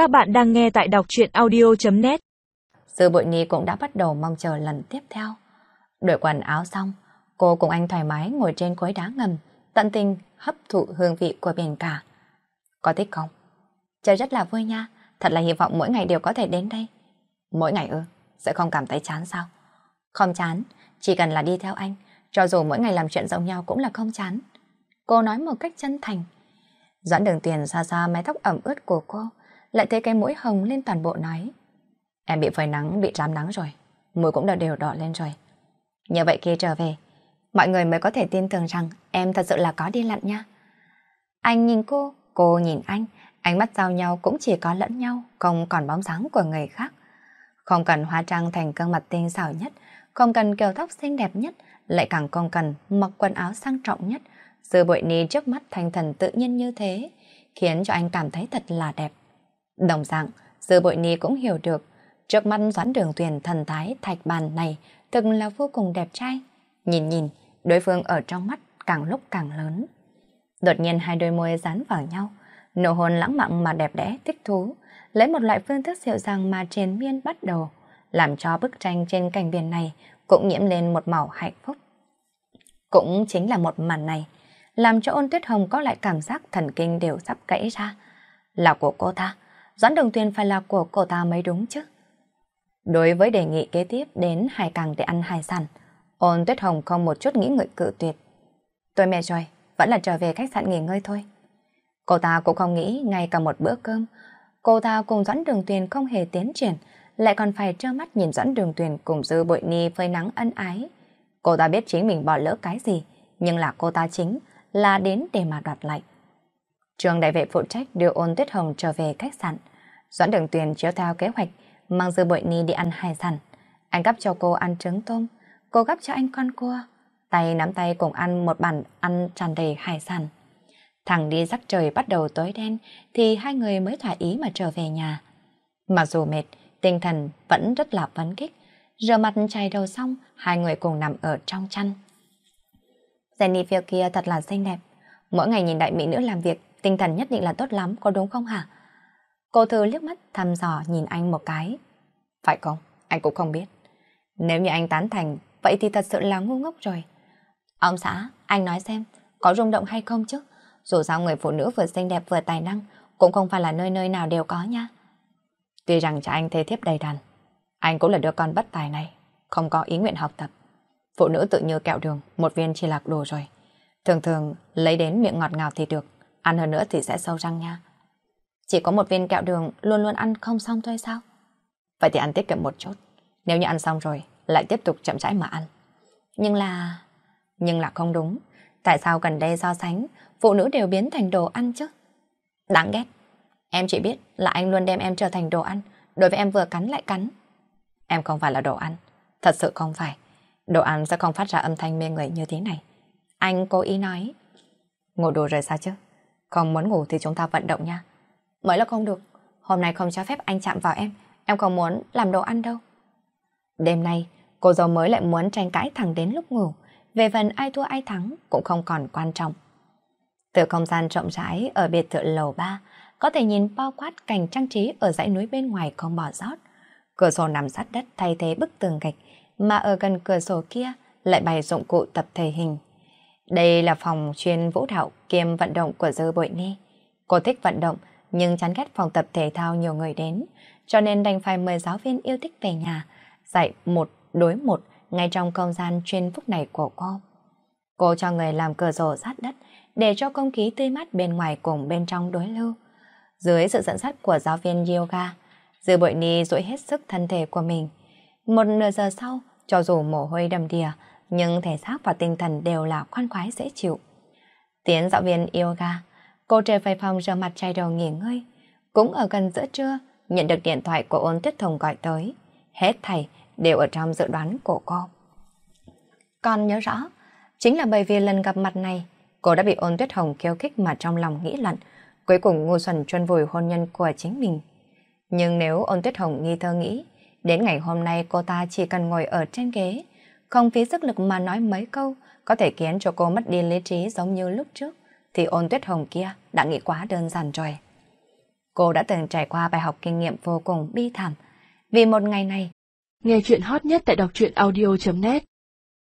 Các bạn đang nghe tại đọc truyện audio.net Sư Bội Nhi cũng đã bắt đầu mong chờ lần tiếp theo. Đổi quần áo xong, cô cùng anh thoải mái ngồi trên khối đá ngầm, tận tình hấp thụ hương vị của biển cả. Có thích không? Chơi rất là vui nha, thật là hy vọng mỗi ngày đều có thể đến đây. Mỗi ngày ư, sẽ không cảm thấy chán sao? Không chán, chỉ cần là đi theo anh, cho dù mỗi ngày làm chuyện giống nhau cũng là không chán. Cô nói một cách chân thành. Doãn đường tiền xa xa mái tóc ẩm ướt của cô, lại thấy cái mũi hồng lên toàn bộ nói. Em bị phơi nắng, bị rám nắng rồi, mũi cũng đã đều đỏ lên rồi. Như vậy khi trở về, mọi người mới có thể tin tưởng rằng em thật sự là có đi lặn nha. Anh nhìn cô, cô nhìn anh, ánh mắt giao nhau cũng chỉ có lẫn nhau, không còn bóng dáng của người khác. Không cần hóa trang thành gương mặt tinh xảo nhất, không cần kiểu tóc xinh đẹp nhất, lại càng không cần mặc quần áo sang trọng nhất. Sự bội ni trước mắt thanh thần tự nhiên như thế, khiến cho anh cảm thấy thật là đẹp. Đồng dạng, sư bội ni cũng hiểu được, trước mắt doãn đường tuyển thần thái thạch bàn này thực là vô cùng đẹp trai. Nhìn nhìn, đối phương ở trong mắt càng lúc càng lớn. Đột nhiên hai đôi môi dán vào nhau, nụ hôn lãng mạn mà đẹp đẽ thích thú, lấy một loại phương thức dịu dàng mà triền miên bắt đầu, làm cho bức tranh trên cành biển này cũng nhiễm lên một màu hạnh phúc. Cũng chính là một màn này, làm cho ôn tuyết hồng có lại cảm giác thần kinh đều sắp gãy ra. Là của cô ta, Doãn Đồng thuyền phải là của cô ta mới đúng chứ. Đối với đề nghị kế tiếp đến hải càng để ăn hải sản, ôn tuyết hồng không một chút nghĩ ngợi cự tuyệt. Tôi mệt rồi, vẫn là trở về khách sạn nghỉ ngơi thôi. Cô ta cũng không nghĩ ngay cả một bữa cơm, cô ta cùng Doãn Đường Tuyền không hề tiến triển, lại còn phải trơ mắt nhìn Doãn Đường Tuyền cùng dư bội ni phơi nắng ân ái. Cô ta biết chính mình bỏ lỡ cái gì, nhưng là cô ta chính là đến để mà đoạt lại. Trường đại vệ phụ trách đưa ôn tuyết hồng trở về khách sạn. Doãn đường tuyền chiếu theo kế hoạch, mang dư bội ni đi ăn hải sản. Anh gắp cho cô ăn trứng tôm, cô gắp cho anh con cua. Tay nắm tay cùng ăn một bàn ăn tràn đầy hải sản. Thằng đi rắc trời bắt đầu tối đen thì hai người mới thỏa ý mà trở về nhà. Mặc dù mệt, tinh thần vẫn rất là phấn khích. Rửa mặt chảy đầu xong, hai người cùng nằm ở trong chăn. Jennifer kia thật là xinh đẹp. Mỗi ngày nhìn đại mỹ nữ làm việc, tinh thần nhất định là tốt lắm, có đúng không hả? Cô thư liếc mắt thăm dò nhìn anh một cái. Phải không? Anh cũng không biết. Nếu như anh tán thành, vậy thì thật sự là ngu ngốc rồi. Ông xã, anh nói xem, có rung động hay không chứ? Dù sao người phụ nữ vừa xinh đẹp vừa tài năng, cũng không phải là nơi nơi nào đều có nha. Tuy rằng cha anh thê thiếp đầy đàn, anh cũng là đứa con bất tài này, không có ý nguyện học tập. Phụ nữ tự như kẹo đường, một viên chỉ lạc đồ rồi. Thường thường lấy đến miệng ngọt ngào thì được, ăn hơn nữa thì sẽ sâu răng nha. Chỉ có một viên kẹo đường luôn luôn ăn không xong thôi sao? Vậy thì ăn tiết kiệm một chút. Nếu như ăn xong rồi, lại tiếp tục chậm rãi mà ăn. Nhưng là... Nhưng là không đúng. Tại sao gần đây so sánh, phụ nữ đều biến thành đồ ăn chứ? Đáng ghét. Em chỉ biết là anh luôn đem em trở thành đồ ăn, đối với em vừa cắn lại cắn. Em không phải là đồ ăn. Thật sự không phải. Đồ ăn sẽ không phát ra âm thanh mê người như thế này. Anh cố ý nói. Ngủ đủ rồi sao chứ? Không muốn ngủ thì chúng ta vận động nha. Mới là không được. Hôm nay không cho phép anh chạm vào em. Em không muốn làm đồ ăn đâu. Đêm nay, cô dâu mới lại muốn tranh cãi thẳng đến lúc ngủ. Về phần ai thua ai thắng cũng không còn quan trọng. Từ không gian rộng rãi ở biệt thự lầu 3, có thể nhìn bao quát cảnh trang trí ở dãy núi bên ngoài không bỏ sót. Cửa sổ nằm sát đất thay thế bức tường gạch, mà ở gần cửa sổ kia lại bày dụng cụ tập thể hình. Đây là phòng chuyên vũ đạo kiêm vận động của Dư Bội Ni. Cô thích vận động, nhưng chán ghét phòng tập thể thao nhiều người đến, cho nên đành phải mời giáo viên yêu thích về nhà, dạy một đối một ngay trong không gian chuyên phúc này của cô. Cô cho người làm cửa sổ sát đất để cho không khí tươi mát bên ngoài cùng bên trong đối lưu. Dưới sự dẫn dắt của giáo viên yoga, Dư Bội Ni duỗi hết sức thân thể của mình. Một nửa giờ sau, cho dù mồ hôi đầm đìa, nhưng thể xác và tinh thần đều là khoan khoái dễ chịu. Tiến giáo viên yoga, cô trở về phòng rửa mặt chai đầu nghỉ ngơi. Cũng ở gần giữa trưa, nhận được điện thoại của ôn tuyết thông gọi tới. Hết thầy đều ở trong dự đoán của cô. Con nhớ rõ, chính là bởi vì lần gặp mặt này, cô đã bị ôn tuyết hồng kêu khích mà trong lòng nghĩ lận, cuối cùng ngu xuẩn chuân vùi hôn nhân của chính mình. Nhưng nếu ôn tuyết hồng nghi thơ nghĩ, đến ngày hôm nay cô ta chỉ cần ngồi ở trên ghế, không phí sức lực mà nói mấy câu, có thể khiến cho cô mất đi lý trí giống như lúc trước, thì ôn tuyết hồng kia đã nghĩ quá đơn giản rồi. Cô đã từng trải qua bài học kinh nghiệm vô cùng bi thảm. Vì một ngày này, Nghe chuyện hot nhất tại đọc truyện audio.net